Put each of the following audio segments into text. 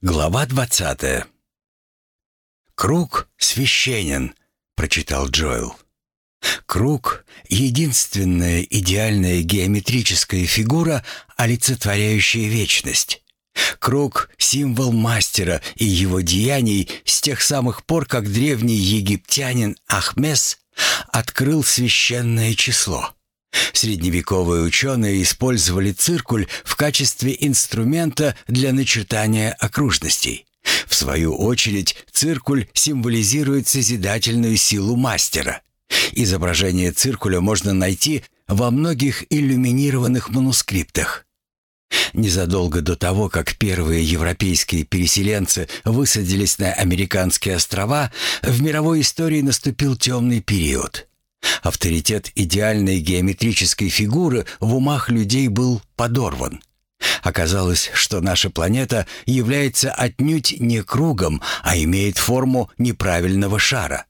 Глава двадцатая. «Круг священен», — прочитал Джоэл. Круг — единственная идеальная геометрическая фигура, олицетворяющая вечность. Круг — символ мастера и его деяний с тех самых пор, как древний египтянин Ахмес открыл священное число. Средневековые ученые использовали циркуль в качестве инструмента для начертания окружностей. В свою очередь, циркуль символизирует созидательную силу мастера. Изображение циркуля можно найти во многих иллюминированных манускриптах. Незадолго до того, как первые европейские переселенцы высадились на американские острова, в мировой истории наступил темный период. Авторитет идеальной геометрической фигуры в умах людей был подорван. Оказалось, что наша планета является отнюдь не кругом, а имеет форму неправильного шара.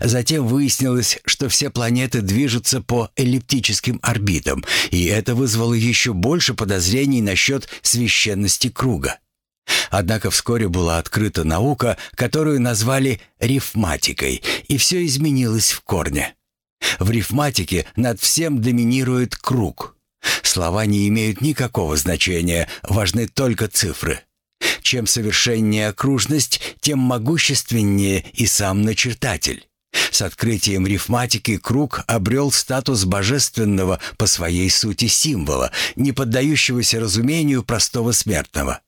Затем выяснилось, что все планеты движутся по эллиптическим орбитам, и это вызвало еще больше подозрений насчет священности круга. Однако вскоре была открыта наука, которую назвали рифматикой, и все изменилось в корне. В рифматике над всем доминирует круг. Слова не имеют никакого значения, важны только цифры. Чем совершеннее окружность, тем могущественнее и сам начертатель. С открытием рифматики круг обрел статус божественного по своей сути символа, не поддающегося разумению простого смертного.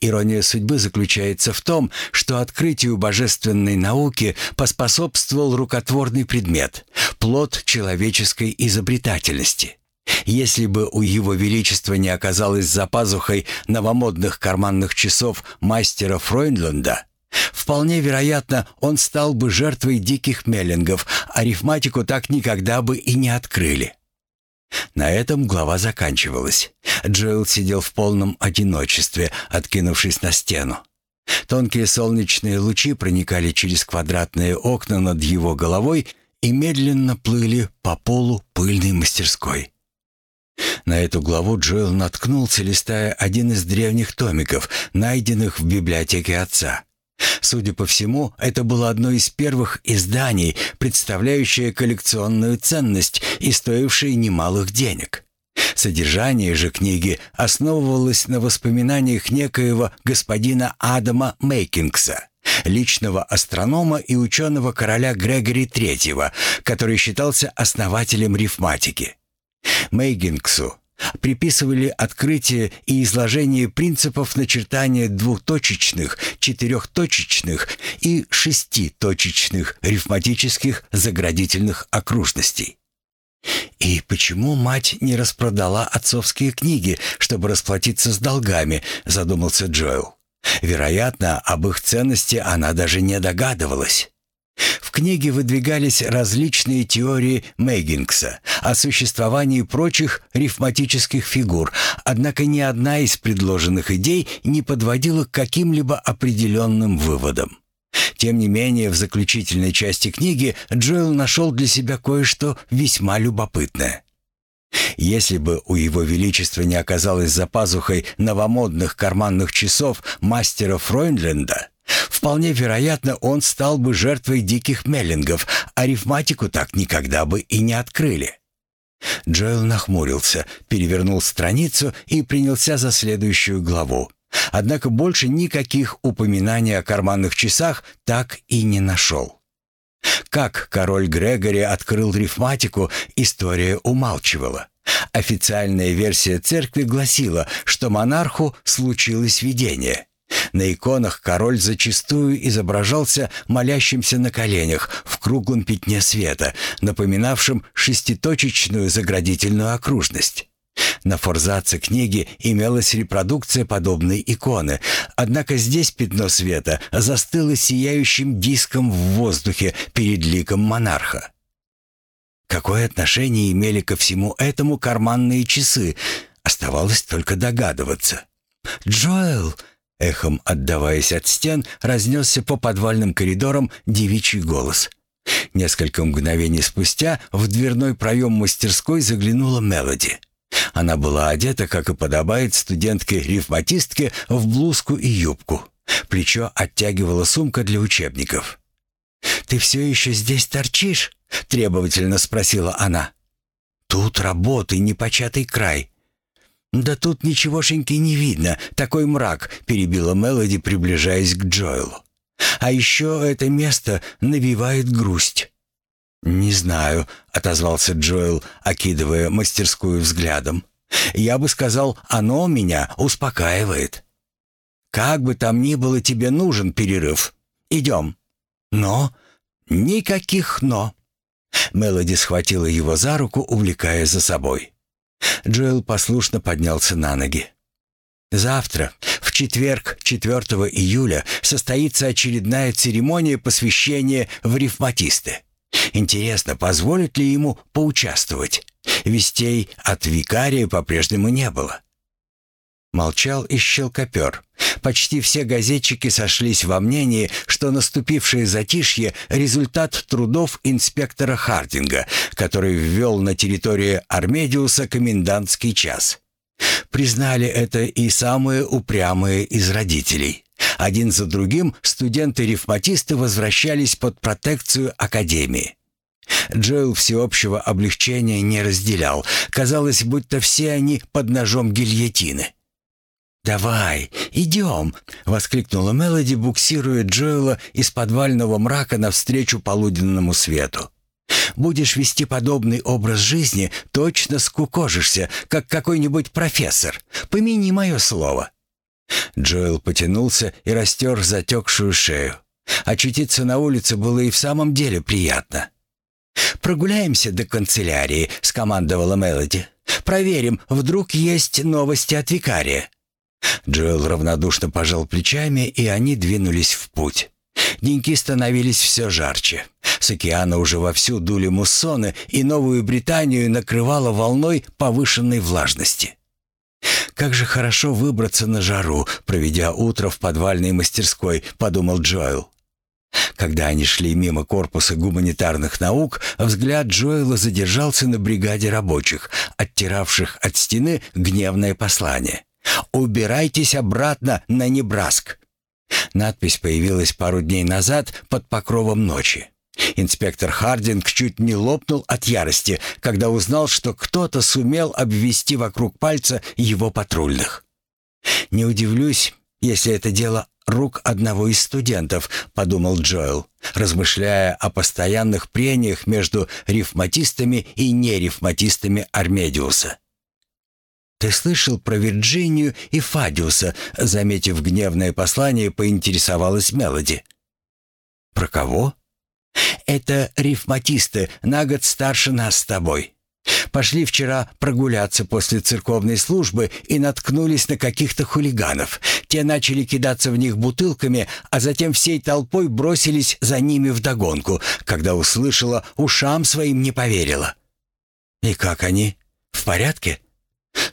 Ирония судьбы заключается в том, что открытию божественной науки поспособствовал рукотворный предмет, плод человеческой изобретательности. Если бы у его величества не оказалось за пазухой новомодных карманных часов мастера Фройнленда, вполне вероятно, он стал бы жертвой диких меллингов, арифматику так никогда бы и не открыли. На этом глава заканчивалась. Джоэл сидел в полном одиночестве, откинувшись на стену. Тонкие солнечные лучи проникали через квадратные окна над его головой и медленно плыли по полу пыльной мастерской. На эту главу Джоэл наткнулся, листая один из древних томиков, найденных в библиотеке отца. Судя по всему, это было одно из первых изданий, представляющее коллекционную ценность и стоившее немалых денег. Содержание же книги основывалось на воспоминаниях некоего господина Адама Мейкингса, личного астронома и ученого короля Грегори III, который считался основателем рифматики. Мейкингсу приписывали открытие и изложение принципов начертания двухточечных, четырехточечных и шеститочечных рифматических заградительных окружностей. «И почему мать не распродала отцовские книги, чтобы расплатиться с долгами?» – задумался Джоэл. Вероятно, об их ценности она даже не догадывалась. В книге выдвигались различные теории Мейгингса о существовании прочих рифматических фигур, однако ни одна из предложенных идей не подводила к каким-либо определенным выводам. Тем не менее, в заключительной части книги Джоэл нашел для себя кое-что весьма любопытное. Если бы у его величества не оказалось за пазухой новомодных карманных часов мастера Фройнленда, Вполне вероятно, он стал бы жертвой диких меллингов, а арифматику так никогда бы и не открыли. Джоэл нахмурился, перевернул страницу и принялся за следующую главу. Однако больше никаких упоминаний о карманных часах так и не нашел. Как король Грегори открыл рифматику, история умалчивала. Официальная версия церкви гласила, что монарху случилось видение – на иконах король зачастую изображался молящимся на коленях в круглом пятне света, напоминавшем шеститочечную заградительную окружность. На форзаце книги имелась репродукция подобной иконы, однако здесь пятно света застыло сияющим диском в воздухе перед ликом монарха. Какое отношение имели ко всему этому карманные часы, оставалось только догадываться. «Джоэл!» Эхом отдаваясь от стен, разнесся по подвальным коридорам девичий голос. Несколько мгновений спустя в дверной проем мастерской заглянула Мелоди. Она была одета, как и подобает студентке-рифматистке, в блузку и юбку. Плечо оттягивала сумка для учебников. «Ты все еще здесь торчишь?» — требовательно спросила она. «Тут работы, непочатый край». «Да тут ничегошеньки не видно, такой мрак», — перебила Мелоди, приближаясь к Джоэлу. «А еще это место навевает грусть». «Не знаю», — отозвался Джоэл, окидывая мастерскую взглядом. «Я бы сказал, оно меня успокаивает». «Как бы там ни было, тебе нужен перерыв. Идем». «Но...» «Никаких «но». Мелоди схватила его за руку, увлекая за собой. Джоэл послушно поднялся на ноги. Завтра, в четверг, 4 июля, состоится очередная церемония посвящения в рифматисты. Интересно, позволит ли ему поучаствовать? Вестей от викария по-прежнему не было. Молчал и щелкопер. Почти все газетчики сошлись во мнении, что наступившее затишье — результат трудов инспектора Хардинга, который ввел на территории Армедиуса комендантский час. Признали это и самые упрямые из родителей. Один за другим студенты-рифматисты возвращались под протекцию Академии. Джоэл всеобщего облегчения не разделял. Казалось, будто все они под ножом гильотины. «Давай, идем!» — воскликнула Мелоди, буксируя Джоэла из подвального мрака навстречу полуденному свету. «Будешь вести подобный образ жизни, точно скукожишься, как какой-нибудь профессор. Помяни мое слово». Джоэл потянулся и растер затекшую шею. Очутиться на улице было и в самом деле приятно. «Прогуляемся до канцелярии», — скомандовала Мелоди. «Проверим, вдруг есть новости от викария». Джоэл равнодушно пожал плечами, и они двинулись в путь. Деньки становились все жарче. С океана уже вовсю дули муссоны, и Новую Британию накрывало волной повышенной влажности. «Как же хорошо выбраться на жару, проведя утро в подвальной мастерской», — подумал Джоэл. Когда они шли мимо корпуса гуманитарных наук, взгляд Джоэла задержался на бригаде рабочих, оттиравших от стены гневное послание. «Убирайтесь обратно на Небраск!» Надпись появилась пару дней назад под покровом ночи. Инспектор Хардинг чуть не лопнул от ярости, когда узнал, что кто-то сумел обвести вокруг пальца его патрульных. «Не удивлюсь, если это дело рук одного из студентов», — подумал Джоэл, размышляя о постоянных прениях между рифматистами и нерифматистами Армедиуса. «Ты слышал про Вирджинию и Фадиуса?» Заметив гневное послание, поинтересовалась Мелоди. «Про кого?» «Это рифматисты, на год старше нас с тобой. Пошли вчера прогуляться после церковной службы и наткнулись на каких-то хулиганов. Те начали кидаться в них бутылками, а затем всей толпой бросились за ними вдогонку. Когда услышала, ушам своим не поверила». «И как они? В порядке?»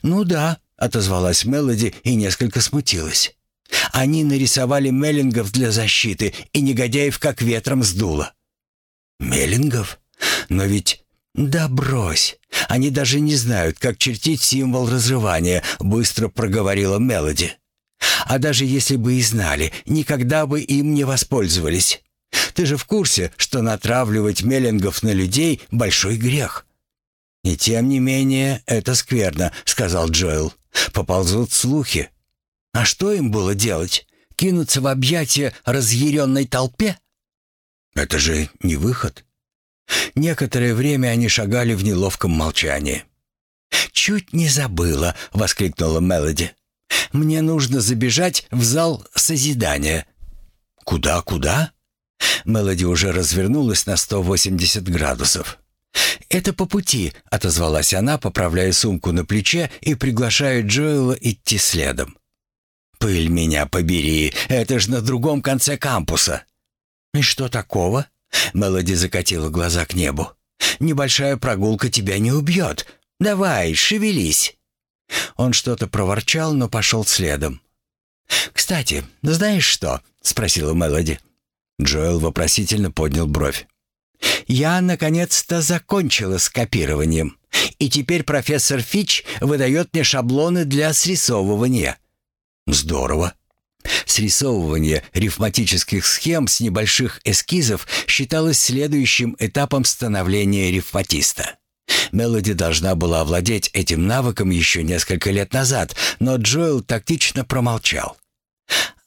«Ну да», — отозвалась Мелоди и несколько смутилась. «Они нарисовали Меллингов для защиты, и негодяев как ветром сдуло». «Меллингов? Но ведь...» «Да брось! Они даже не знают, как чертить символ разрывания», — быстро проговорила Мелоди. «А даже если бы и знали, никогда бы им не воспользовались. Ты же в курсе, что натравливать Меллингов на людей — большой грех. «И тем не менее, это скверно», — сказал Джоэл. «Поползут слухи. А что им было делать? Кинуться в объятия разъяренной толпе?» «Это же не выход». Некоторое время они шагали в неловком молчании. «Чуть не забыла», — воскликнула Мелоди. «Мне нужно забежать в зал созидания». «Куда, куда?» Мелоди уже развернулась на 180 градусов. «Это по пути», — отозвалась она, поправляя сумку на плече и приглашая Джоэла идти следом. «Пыль меня побери, это ж на другом конце кампуса». «И что такого?» — Мелоди закатила глаза к небу. «Небольшая прогулка тебя не убьет. Давай, шевелись». Он что-то проворчал, но пошел следом. «Кстати, знаешь что?» — спросила Мелоди. Джоэл вопросительно поднял бровь. Я, наконец-то, закончила с копированием. И теперь профессор Фич выдает мне шаблоны для срисовывания. Здорово. Срисовывание рифматических схем с небольших эскизов считалось следующим этапом становления рифматиста. Мелоди должна была овладеть этим навыком еще несколько лет назад, но Джоэл тактично промолчал.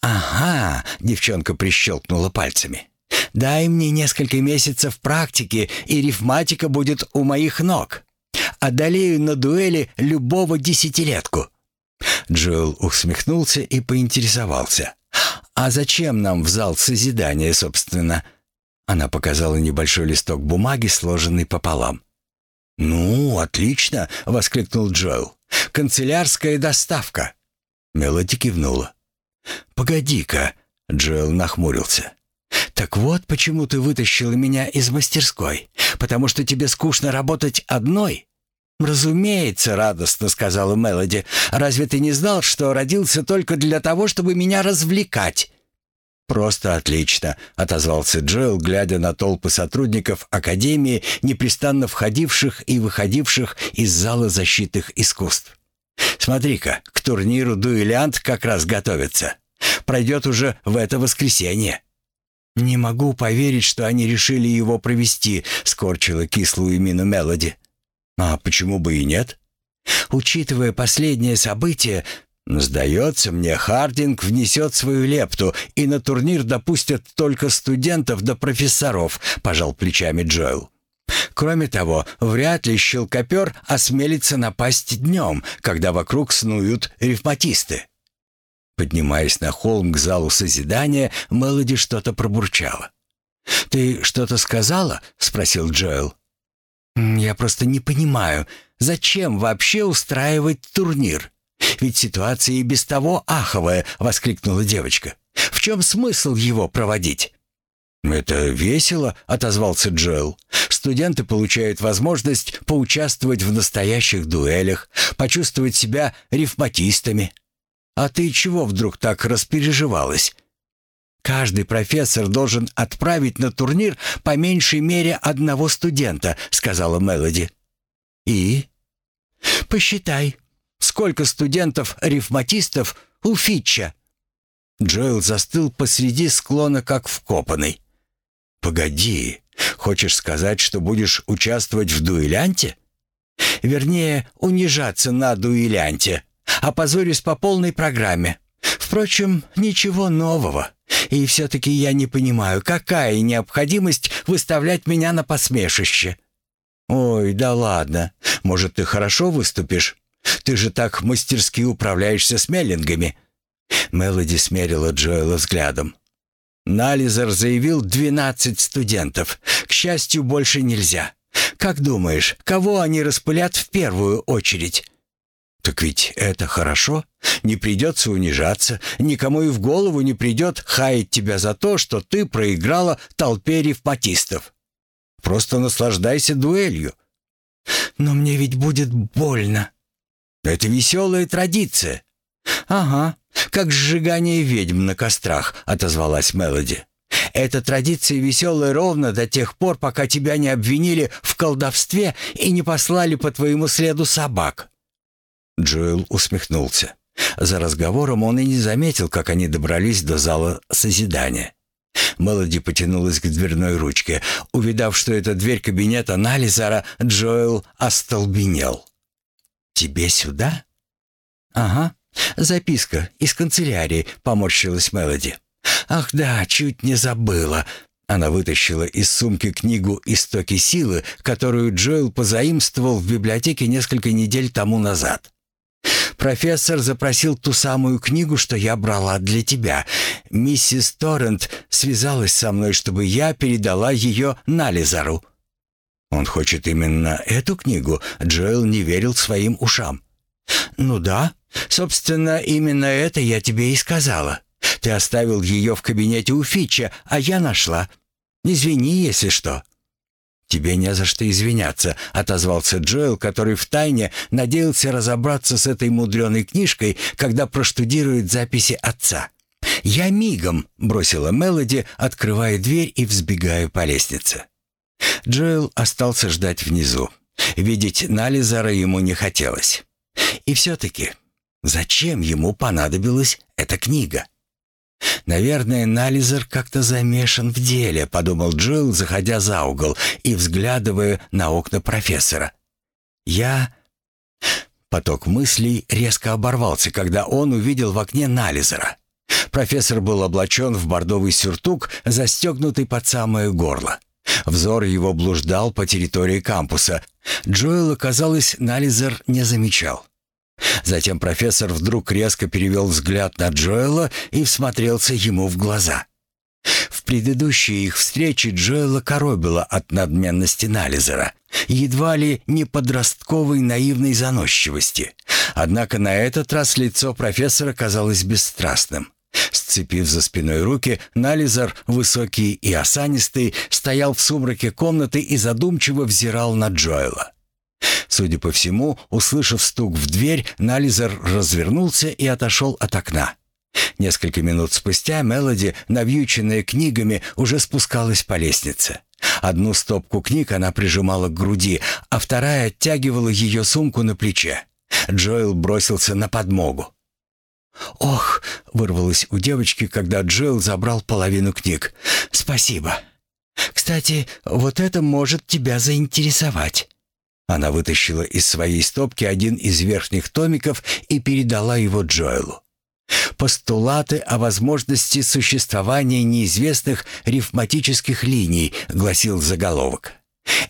«Ага», — девчонка прищелкнула пальцами. «Дай мне несколько месяцев практики, и рифматика будет у моих ног. Одолею на дуэли любого десятилетку». Джоэл усмехнулся и поинтересовался. «А зачем нам в зал созидания, собственно?» Она показала небольшой листок бумаги, сложенный пополам. «Ну, отлично!» — воскликнул Джоэл. «Канцелярская доставка!» Мелоди кивнула. «Погоди-ка!» — Джоэл нахмурился. «Так вот почему ты вытащила меня из мастерской. Потому что тебе скучно работать одной?» «Разумеется», — радостно сказала Мелоди. «Разве ты не знал, что родился только для того, чтобы меня развлекать?» «Просто отлично», — отозвался Джоэл, глядя на толпы сотрудников Академии, непрестанно входивших и выходивших из зала защитных искусств. «Смотри-ка, к турниру дуэлянт как раз готовится. Пройдет уже в это воскресенье». «Не могу поверить, что они решили его провести», — скорчила кислую мину Мелоди. «А почему бы и нет?» «Учитывая последнее событие, Сдается мне, Хардинг внесет свою лепту, и на турнир допустят только студентов да профессоров», — пожал плечами Джоэл. «Кроме того, вряд ли щелкопер осмелится напасть днем, когда вокруг снуют ревматисты». Поднимаясь на холм к залу созидания, Мелоди что-то пробурчала. «Ты что-то сказала?» — спросил Джоэл. «Я просто не понимаю, зачем вообще устраивать турнир?» «Ведь ситуация и без того аховая!» — воскликнула девочка. «В чем смысл его проводить?» «Это весело», — отозвался Джоэл. «Студенты получают возможность поучаствовать в настоящих дуэлях, почувствовать себя рифматистами. А ты чего вдруг так распереживалась?» «Каждый профессор должен отправить на турнир по меньшей мере одного студента», — сказала Мелоди. «И?» «Посчитай», Сколько студентов-рифматистов у Фитча?» Джоэл застыл посреди склона, как вкопанный. «Погоди, хочешь сказать, что будешь участвовать в дуэлянте?» «Вернее, унижаться на дуэлянте, опозорюсь по полной программе. Впрочем, ничего нового. И все-таки я не понимаю, какая необходимость выставлять меня на посмешище?» «Ой, да ладно. Может, ты хорошо выступишь? Ты же так мастерски управляешься с меллингами». Мелоди смерила Джоэла взглядом. «Нализер заявил двенадцать студентов. К счастью, больше нельзя. Как думаешь, кого они распылят в первую очередь?» «Так ведь это хорошо. Не придется унижаться. Никому и в голову не придет хаять тебя за то, что ты проиграла толпе ревматистов. Просто наслаждайся дуэлью». «Но мне ведь будет больно», это веселая традиция». «Ага, как сжигание ведьм на кострах», — отозвалась Мелоди. «Эта традиция веселая ровно до тех пор, пока тебя не обвинили в колдовстве и не послали по твоему следу собак». Джоэл усмехнулся. За разговором он и не заметил, как они добрались до зала созидания. Мелоди потянулась к дверной ручке. Увидав, что это дверь кабинета Нализара, Джоэл остолбенел. «Тебе сюда?» «Ага, записка из канцелярии», — поморщилась Мелоди. «Ах да, чуть не забыла». Она вытащила из сумки книгу «Истоки силы», которую Джоэл позаимствовал в библиотеке несколько недель тому назад. «Профессор запросил ту самую книгу, что я брала для тебя. Миссис Торрент связалась со мной, чтобы я передала ее Нализару». Он хочет именно эту книгу? Джоэл не верил своим ушам. Ну да, собственно, именно это я тебе и сказала. Ты оставил ее в кабинете у Фича, а я нашла. Извини, если что. «Тебе не за что извиняться», — отозвался Джоэл, который втайне надеялся разобраться с этой мудреной книжкой, когда проштудирует записи отца. «Я мигом», — бросила Мелоди, открывая дверь и взбегая по лестнице. Джоэл остался ждать внизу. Видеть Нализара ему не хотелось. И все-таки, зачем ему понадобилась эта книга? «Наверное, Нализер как-то замешан в деле», — подумал Джилл, заходя за угол и взглядывая на окна профессора. «Я...» Поток мыслей резко оборвался, когда он увидел в окне Нализера. Профессор был облачен в бордовый сюртук, застегнутый под самое горло. Взор его блуждал по территории кампуса. Джоэла, казалось, Нализер не замечал. Затем профессор вдруг резко перевел взгляд на Джоэла и всмотрелся ему в глаза. В предыдущей их встрече Джоэла коробила от надменности Нализера, едва ли не подростковой наивной заносчивости. Однако на этот раз лицо профессора казалось бесстрастным. Сцепив за спиной руки, Нализер, высокий и осанистый, стоял в сумраке комнаты и задумчиво взирал на Джоэла. Судя по всему, услышав стук в дверь, Нализер развернулся и отошел от окна. Несколько минут спустя Мелоди, навьюченная книгами, уже спускалась по лестнице. Одну стопку книг она прижимала к груди, а вторая оттягивала ее сумку на плече. Джоэл бросился на подмогу. «Ох!» — вырвалось у девочки, когда Джоэл забрал половину книг. «Спасибо. Кстати, вот это может тебя заинтересовать». Она вытащила из своей стопки один из верхних томиков и передала его Джоэлу. «Постулаты о возможности существования неизвестных рифматических линий», — гласил заголовок.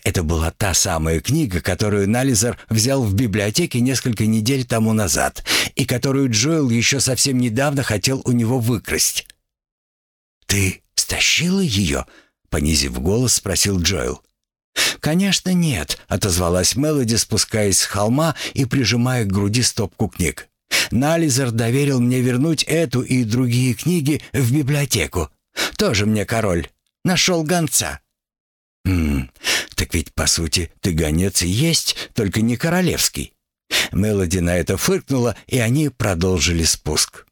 Это была та самая книга, которую Нализер взял в библиотеке несколько недель тому назад и которую Джоэл еще совсем недавно хотел у него выкрасть. «Ты стащила ее?» — понизив голос, спросил Джоэл. «Конечно нет», — отозвалась Мелоди, спускаясь с холма и прижимая к груди стопку книг. «Нализер доверил мне вернуть эту и другие книги в библиотеку. Тоже мне король. Нашел гонца». «Хм, так ведь, по сути, ты гонец и есть, только не королевский». Мелоди на это фыркнула, и они продолжили спуск.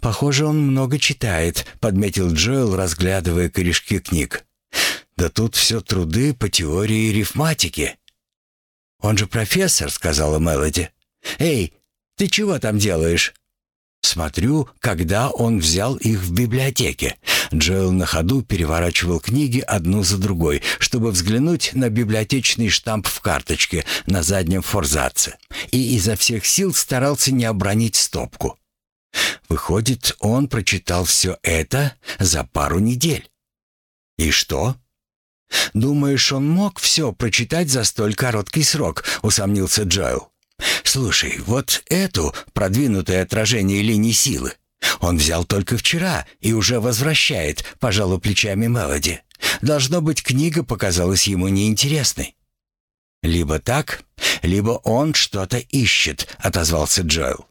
«Похоже, он много читает», — подметил Джоэл, разглядывая корешки книг. «Да тут все труды по теории рифматики». «Он же профессор», — сказала Мелоди. «Эй, ты чего там делаешь?» Смотрю, когда он взял их в библиотеке. Джоэл на ходу переворачивал книги одну за другой, чтобы взглянуть на библиотечный штамп в карточке на заднем форзаце, и изо всех сил старался не обронить стопку. Выходит, он прочитал все это за пару недель. И что? «Думаешь, он мог все прочитать за столь короткий срок?» — усомнился Джоэл. «Слушай, вот эту продвинутое отражение линий силы он взял только вчера и уже возвращает, пожалуй, плечами Мелоди. Должно быть, книга показалась ему неинтересной». «Либо так, либо он что-то ищет», — отозвался Джоэл.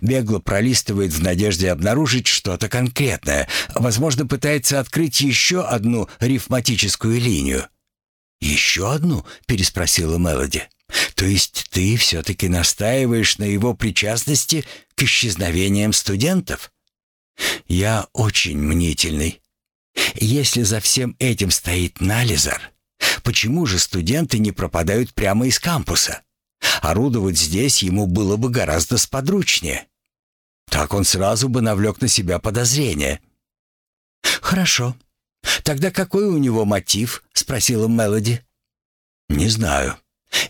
Бегло пролистывает в надежде обнаружить что-то конкретное. Возможно, пытается открыть еще одну рифматическую линию. «Еще одну?» — переспросила Мелоди. То есть ты все-таки настаиваешь на его причастности к исчезновениям студентов? Я очень мнительный. Если за всем этим стоит Нализар, почему же студенты не пропадают прямо из кампуса? Орудовать здесь ему было бы гораздо сподручнее. Так он сразу бы навлек на себя подозрения. «Хорошо. Тогда какой у него мотив?» — спросила Мелоди. «Не знаю.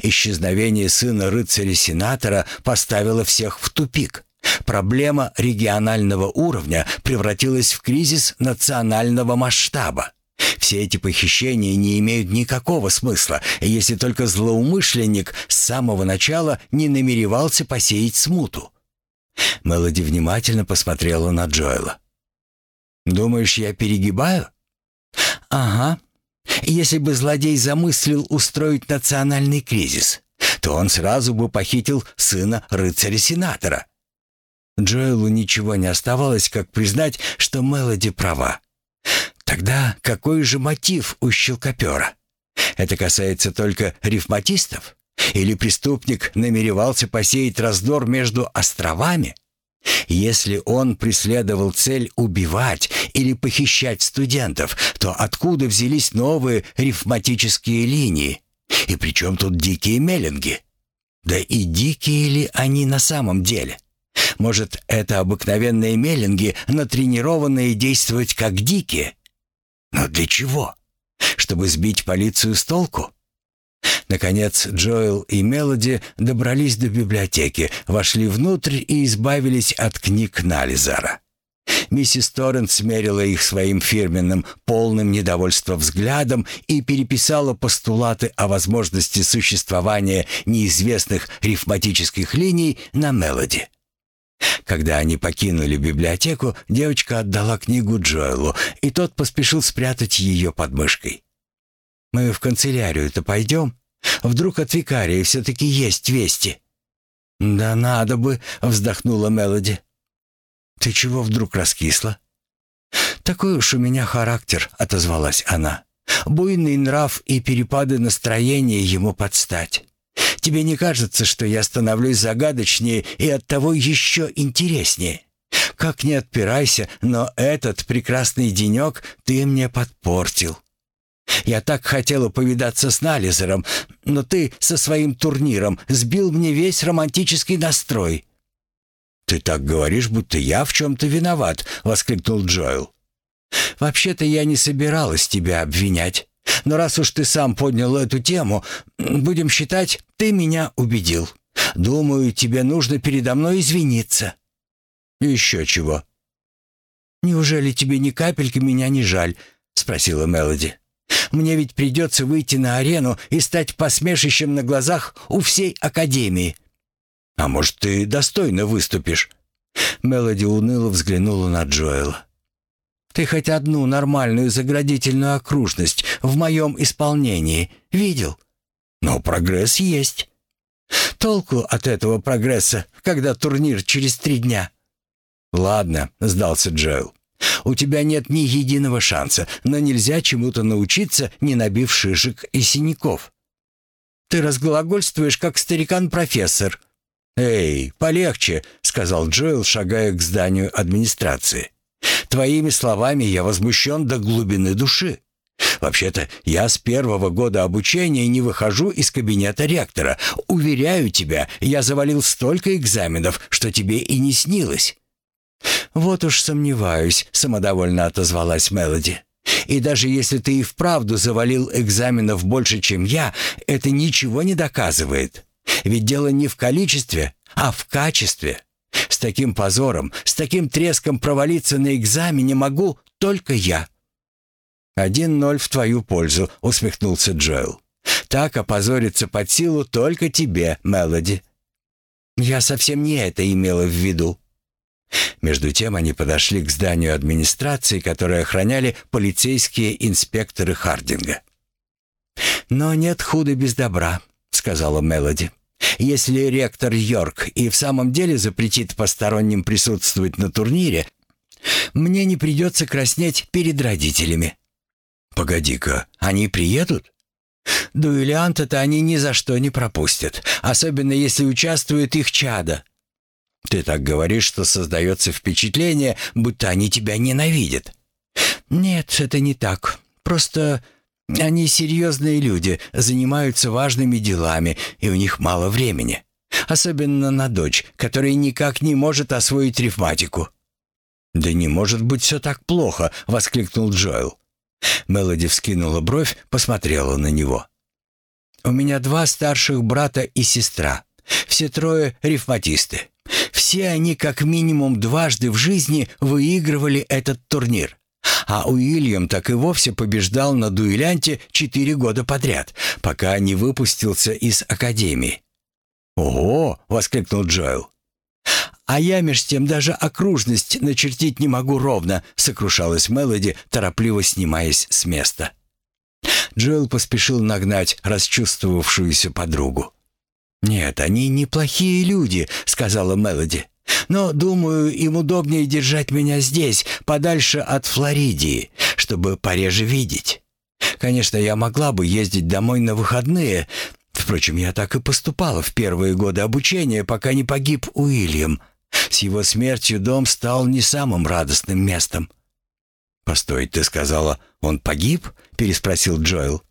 Исчезновение сына рыцаря-сенатора поставило всех в тупик. Проблема регионального уровня превратилась в кризис национального масштаба. Все эти похищения не имеют никакого смысла, если только злоумышленник с самого начала не намеревался посеять смуту. Мелоди внимательно посмотрела на Джоэла. «Думаешь, я перегибаю?» «Ага. Если бы злодей замыслил устроить национальный кризис, то он сразу бы похитил сына рыцаря-сенатора. Джоэлу ничего не оставалось, как признать, что Мелоди права. Тогда какой же мотив у щелкопера? Это касается только рифматистов? Или преступник намеревался посеять раздор между островами? Если он преследовал цель убивать или похищать студентов, то откуда взялись новые рифматические линии? И при чем тут дикие меллинги? Да и дикие ли они на самом деле? Может, это обыкновенные меллинги, натренированные действовать как дикие? Но для чего? Чтобы сбить полицию с толку? Наконец Джоэл и Мелоди добрались до библиотеки, вошли внутрь и избавились от книг Нализара. Миссис Торрент смерила их своим фирменным, полным недовольства взглядом и переписала постулаты о возможности существования неизвестных рифматических линий на Мелоди. Когда они покинули библиотеку, девочка отдала книгу Джоэлу, и тот поспешил спрятать ее под мышкой. «Мы в канцелярию-то пойдем? Вдруг от викария все-таки есть вести?» «Да надо бы», — вздохнула Мелоди. «Ты чего вдруг раскисла?» «Такой уж у меня характер», — отозвалась она. «Буйный нрав и перепады настроения ему подстать. Тебе не кажется, что я становлюсь загадочнее и оттого еще интереснее? Как не отпирайся, но этот прекрасный денек ты мне подпортил. Я так хотела повидаться с Нализером, но ты со своим турниром сбил мне весь романтический настрой». «Ты так говоришь, будто я в чем-то виноват», — воскликнул Джоэл. «Вообще-то я не собиралась тебя обвинять. Но раз уж ты сам поднял эту тему, будем считать, ты меня убедил. Думаю, тебе нужно передо мной извиниться». «Еще чего?» «Неужели тебе ни капельки меня не жаль?» — спросила Мелоди. Мне ведь придется выйти на арену и стать посмешищем на глазах у всей Академии. А может, ты достойно выступишь?» Мелоди уныло взглянула на Джоэла. «Ты хоть одну нормальную заградительную окружность в моем исполнении видел? Но прогресс есть. Толку от этого прогресса, когда турнир через три дня?» «Ладно», — сдался Джоэл. У тебя нет ни единого шанса, но нельзя чему-то научиться, не набив шишек и синяков. Ты разглагольствуешь, как старикан-профессор. «Эй, полегче», — сказал Джоэл, шагая к зданию администрации. «Твоими словами я возмущен до глубины души. Вообще-то я с первого года обучения не выхожу из кабинета ректора. Уверяю тебя, я завалил столько экзаменов, что тебе и не снилось. «Вот уж сомневаюсь», — самодовольно отозвалась Мелоди. «И даже если ты и вправду завалил экзаменов больше, чем я, это ничего не доказывает. Ведь дело не в количестве, а в качестве. С таким позором, с таким треском провалиться на экзамене могу только я». «Один ноль в твою пользу», — усмехнулся Джоэл. «Так опозориться под силу только тебе, Мелоди». «Я совсем не это имела в виду», между тем они подошли к зданию администрации, которое охраняли полицейские инспекторы Хардинга. «Но нет худа без добра», — сказала Мелоди. «Если ректор Йорк и в самом деле запретит посторонним присутствовать на турнире, мне не придется краснеть перед родителями». «Погоди-ка, они приедут?» «Дуэлянта-то они ни за что не пропустят, особенно если участвует их чада», ты так говоришь, что создается впечатление, будто они тебя ненавидят. Нет, это не так. Просто они серьезные люди, занимаются важными делами, и у них мало времени. Особенно на дочь, которая никак не может освоить рифматику. «Да не может быть все так плохо!» — воскликнул Джоэл. Мелоди вскинула бровь, посмотрела на него. «У меня два старших брата и сестра. Все трое рифматисты. Все они как минимум дважды в жизни выигрывали этот турнир. А Уильям так и вовсе побеждал на дуэлянте четыре года подряд, пока не выпустился из академии. «Ого!» — воскликнул Джоэл. «А я меж тем даже окружность начертить не могу ровно», — сокрушалась Мелоди, торопливо снимаясь с места. Джоэл поспешил нагнать расчувствовавшуюся подругу. «Нет, они неплохие люди», — сказала Мелоди. «Но, думаю, им удобнее держать меня здесь, подальше от Флоридии, чтобы пореже видеть. Конечно, я могла бы ездить домой на выходные. Впрочем, я так и поступала в первые годы обучения, пока не погиб Уильям. С его смертью дом стал не самым радостным местом. «Постой, ты сказала, он погиб?» — переспросил Джоэл.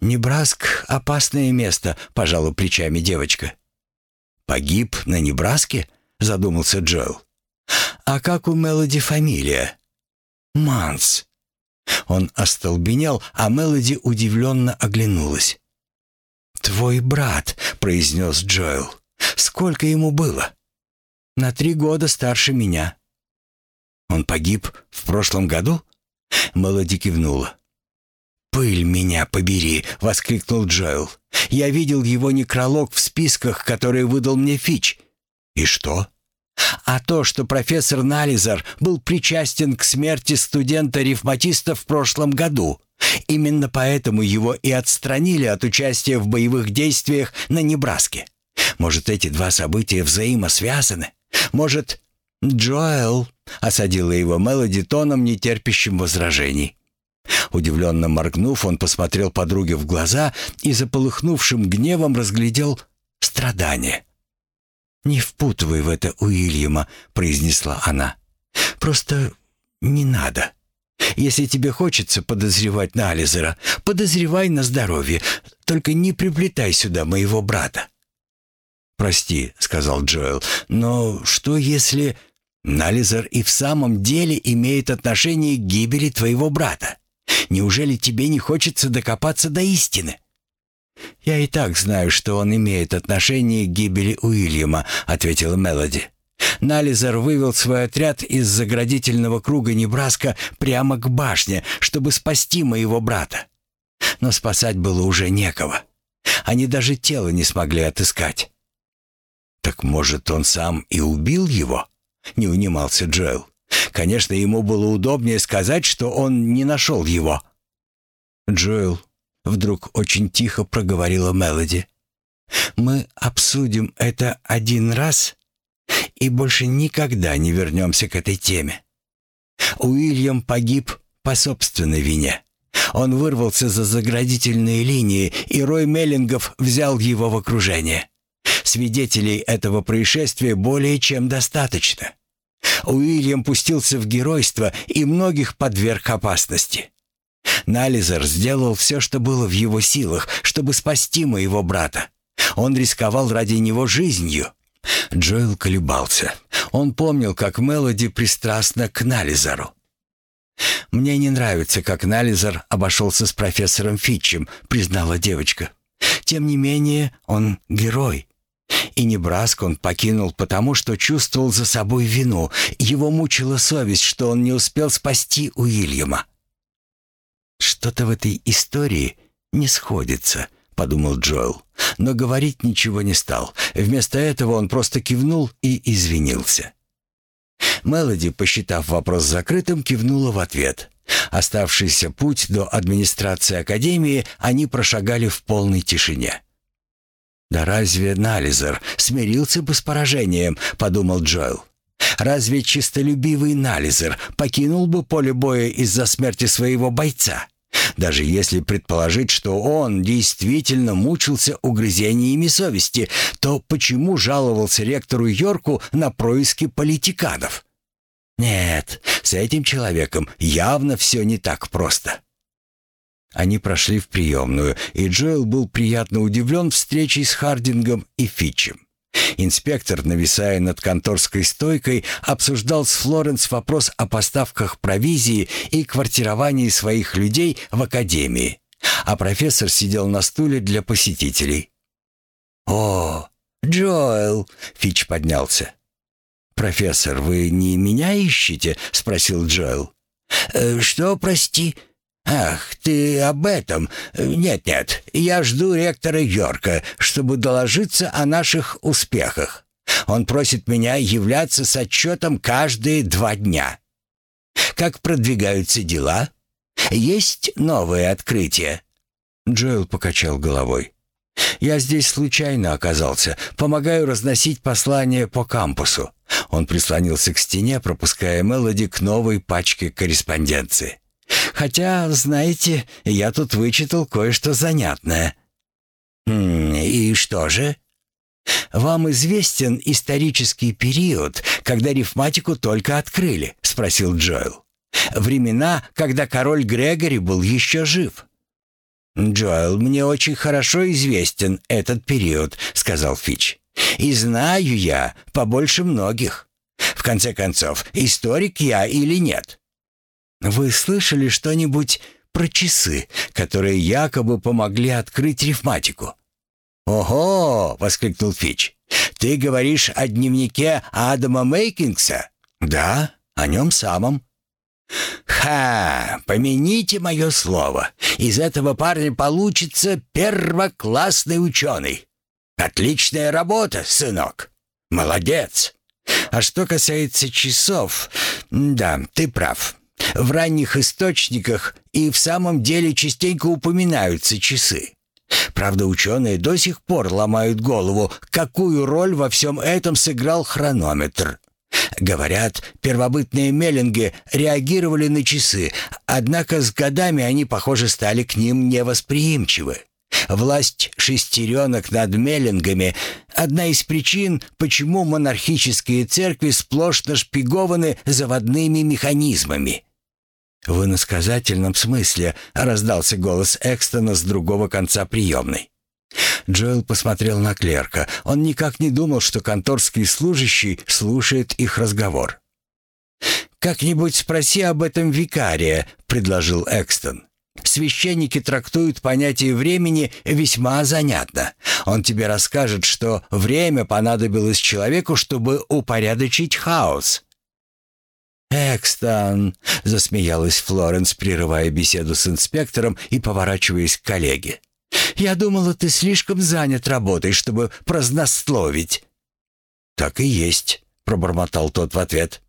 «Небраск — опасное место», — пожала плечами девочка. «Погиб на Небраске?» — задумался Джоэл. «А как у Мелоди фамилия?» «Манс». Он остолбенел, а Мелоди удивленно оглянулась. «Твой брат», — произнес Джоэл. «Сколько ему было?» «На три года старше меня». «Он погиб в прошлом году?» Мелоди кивнула. «Пыль меня побери!» — воскликнул Джоэл. «Я видел его некролог в списках, которые выдал мне Фич». «И что?» «А то, что профессор Нализар был причастен к смерти студента-ревматиста в прошлом году. Именно поэтому его и отстранили от участия в боевых действиях на Небраске. Может, эти два события взаимосвязаны? Может, Джоэл...» — осадила его Мелоди тоном, нетерпящим возражений. Удивленно моргнув, он посмотрел подруге в глаза и за полыхнувшим гневом разглядел страдание. «Не впутывай в это Уильяма», — произнесла она. «Просто не надо. Если тебе хочется подозревать на Ализера, подозревай на здоровье, только не приплетай сюда моего брата». «Прости», — сказал Джоэл, — «но что если...» Нализер и в самом деле имеет отношение к гибели твоего брата. Неужели тебе не хочется докопаться до истины?» «Я и так знаю, что он имеет отношение к гибели Уильяма», — ответила Мелоди. Нализер вывел свой отряд из заградительного круга Небраска прямо к башне, чтобы спасти моего брата. Но спасать было уже некого. Они даже тело не смогли отыскать. «Так, может, он сам и убил его?» — не унимался Джоэл. Конечно, ему было удобнее сказать, что он не нашел его. «Джоэл», — вдруг очень тихо проговорила Мелоди, «мы обсудим это один раз и больше никогда не вернемся к этой теме. Уильям погиб по собственной вине. Он вырвался за заградительные линии, и Рой Меллингов взял его в окружение. Свидетелей этого происшествия более чем достаточно. Уильям пустился в геройство и многих подверг опасности. Нализер сделал все, что было в его силах, чтобы спасти моего брата. Он рисковал ради него жизнью. Джоэл колебался. Он помнил, как Мелоди пристрастна к Нализеру. «Мне не нравится, как Нализер обошелся с профессором Фитчем», — признала девочка. «Тем не менее, он герой. И Небраск он покинул потому, что чувствовал за собой вину. Его мучила совесть, что он не успел спасти Уильяма. «Что-то в этой истории не сходится», — подумал Джоэл. Но говорить ничего не стал. Вместо этого он просто кивнул и извинился. Мелоди, посчитав вопрос закрытым, кивнула в ответ. Оставшийся путь до администрации Академии они прошагали в полной тишине. «Да разве Нализер смирился бы с поражением?» — подумал Джоэл. «Разве чистолюбивый Нализер покинул бы поле боя из-за смерти своего бойца?» Даже если предположить, что он действительно мучился угрызениями совести, то почему жаловался ректору Йорку на происки политиканов? Нет, с этим человеком явно все не так просто. Они прошли в приемную, и Джоэл был приятно удивлен встречей с Хардингом и Фитчем. Инспектор, нависая над конторской стойкой, обсуждал с Флоренс вопрос о поставках провизии и квартировании своих людей в академии, а профессор сидел на стуле для посетителей. «О, Джоэл!» — Фич поднялся. «Профессор, вы не меня ищете?» — спросил Джоэл. «Э, «Что, прости?» «Ах, ты об этом? Нет-нет, я жду ректора Йорка, чтобы доложиться о наших успехах. Он просит меня являться с отчетом каждые два дня. Как продвигаются дела? Есть новые открытия?» Джоэл покачал головой. «Я здесь случайно оказался. Помогаю разносить послания по кампусу». Он прислонился к стене, пропуская Мелоди к новой пачке корреспонденции. Хотя, знаете, я тут вычитал кое-что занятное». «Хм, «И что же?» «Вам известен исторический период, когда рифматику только открыли?» — спросил Джоэл. «Времена, когда король Грегори был еще жив». «Джоэл, мне очень хорошо известен этот период», — сказал Фич. «И знаю я побольше многих. В конце концов, историк я или нет?» «Вы слышали что-нибудь про часы, которые якобы помогли открыть рифматику?» «Ого!» — воскликнул Фич. «Ты говоришь о дневнике Адама Мейкингса?» «Да, о нем самом». «Ха! Помяните мое слово. Из этого парня получится первоклассный ученый. Отличная работа, сынок. Молодец. А что касается часов, да, ты прав. В ранних источниках и в самом деле частенько упоминаются часы. Правда, ученые до сих пор ломают голову, какую роль во всем этом сыграл хронометр. Говорят, первобытные меллинги реагировали на часы, однако с годами они, похоже, стали к ним невосприимчивы. Власть шестеренок над меллингами – одна из причин, почему монархические церкви сплошь нашпигованы заводными механизмами. «В иносказательном смысле», — раздался голос Экстона с другого конца приемной. Джоэл посмотрел на клерка. Он никак не думал, что конторский служащий слушает их разговор. «Как-нибудь спроси об этом викария», — предложил Экстон. «Священники трактуют понятие времени весьма занятно. Он тебе расскажет, что время понадобилось человеку, чтобы упорядочить хаос». «Экстон!» — засмеялась Флоренс, прерывая беседу с инспектором и поворачиваясь к коллеге. Я думала, ты слишком занят работой, чтобы празднословить». «Так и есть», — пробормотал тот в ответ.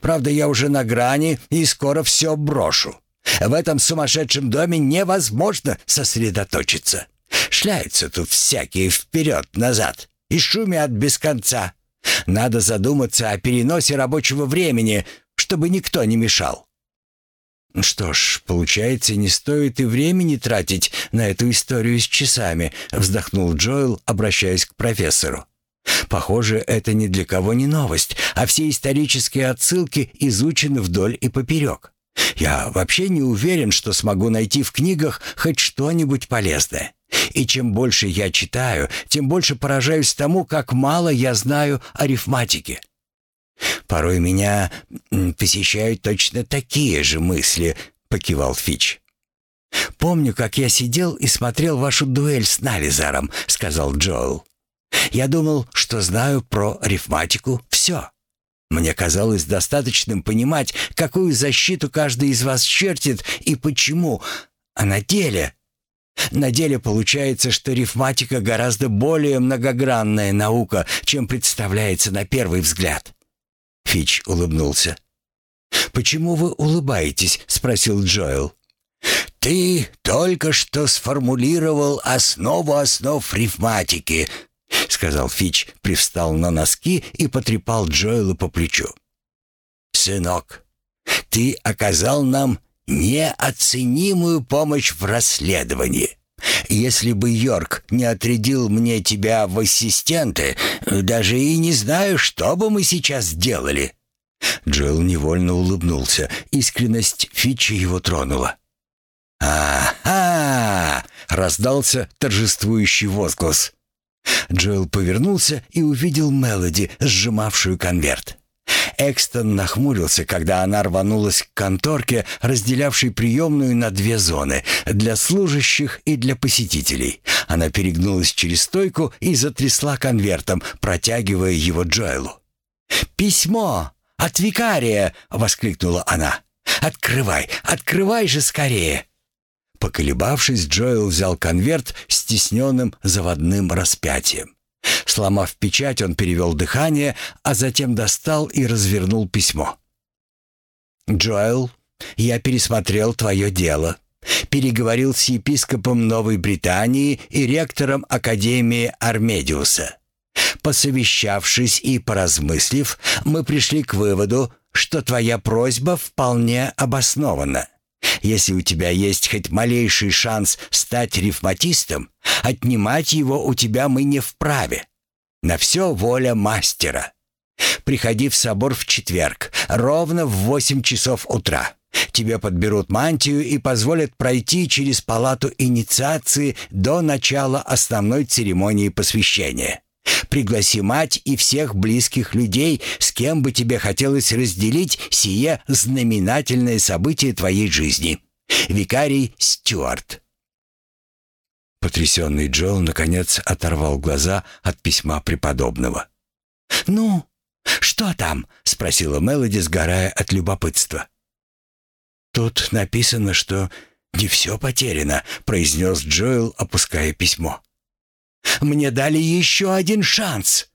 «Правда, я уже на грани и скоро все брошу. В этом сумасшедшем доме невозможно сосредоточиться. Шляются тут всякие вперед-назад и шумят без конца. Надо задуматься о переносе рабочего времени, чтобы никто не мешал. «Что ж, получается, не стоит и времени тратить на эту историю с часами», вздохнул Джоэл, обращаясь к профессору. «Похоже, это ни для кого не новость, а все исторические отсылки изучены вдоль и поперек. Я вообще не уверен, что смогу найти в книгах хоть что-нибудь полезное. И чем больше я читаю, тем больше поражаюсь тому, как мало я знаю о рифматике. «Порой меня посещают точно такие же мысли», — покивал Фич. «Помню, как я сидел и смотрел вашу дуэль с Нализаром», — сказал Джоэл. «Я думал, что знаю про рифматику все. Мне казалось достаточным понимать, какую защиту каждый из вас чертит и почему. А на деле...» На деле получается, что рифматика гораздо более многогранная наука, чем представляется на первый взгляд. Фич улыбнулся. «Почему вы улыбаетесь?» — спросил Джоэл. «Ты только что сформулировал основу основ рифматики», — сказал Фич, привстал на носки и потрепал Джоэла по плечу. «Сынок, ты оказал нам неоценимую помощь в расследовании. Если бы Йорк не отрядил мне тебя в ассистенты, даже и не знаю, что бы мы сейчас делали». Джилл невольно улыбнулся. Искренность Фитча его тронула. «А-ха!» — раздался торжествующий возглас. Джилл повернулся и увидел Мелоди, сжимавшую конверт. Экстон нахмурился, когда она рванулась к конторке, разделявшей приемную на две зоны — для служащих и для посетителей. Она перегнулась через стойку и затрясла конвертом, протягивая его Джоэлу. «Письмо! От викария!» — воскликнула она. «Открывай! Открывай же скорее!» Поколебавшись, Джоэл взял конверт с тисненным заводным распятием. Сломав печать, он перевел дыхание, а затем достал и развернул письмо. «Джоэл, я пересмотрел твое дело. Переговорил с епископом Новой Британии и ректором Академии Армедиуса. Посовещавшись и поразмыслив, мы пришли к выводу, что твоя просьба вполне обоснована. Если у тебя есть хоть малейший шанс стать рифматистом, отнимать его у тебя мы не вправе. На все воля мастера. Приходи в собор в четверг, ровно в восемь часов утра. Тебе подберут мантию и позволят пройти через палату инициации до начала основной церемонии посвящения. Пригласи мать и всех близких людей, с кем бы тебе хотелось разделить сие знаменательное событие твоей жизни. Викарий Стюарт. Потрясенный Джоэл, наконец, оторвал глаза от письма преподобного. «Ну, что там?» — спросила Мелоди, сгорая от любопытства. «Тут написано, что не все потеряно», — произнес Джоэл, опуская письмо. «Мне дали еще один шанс!»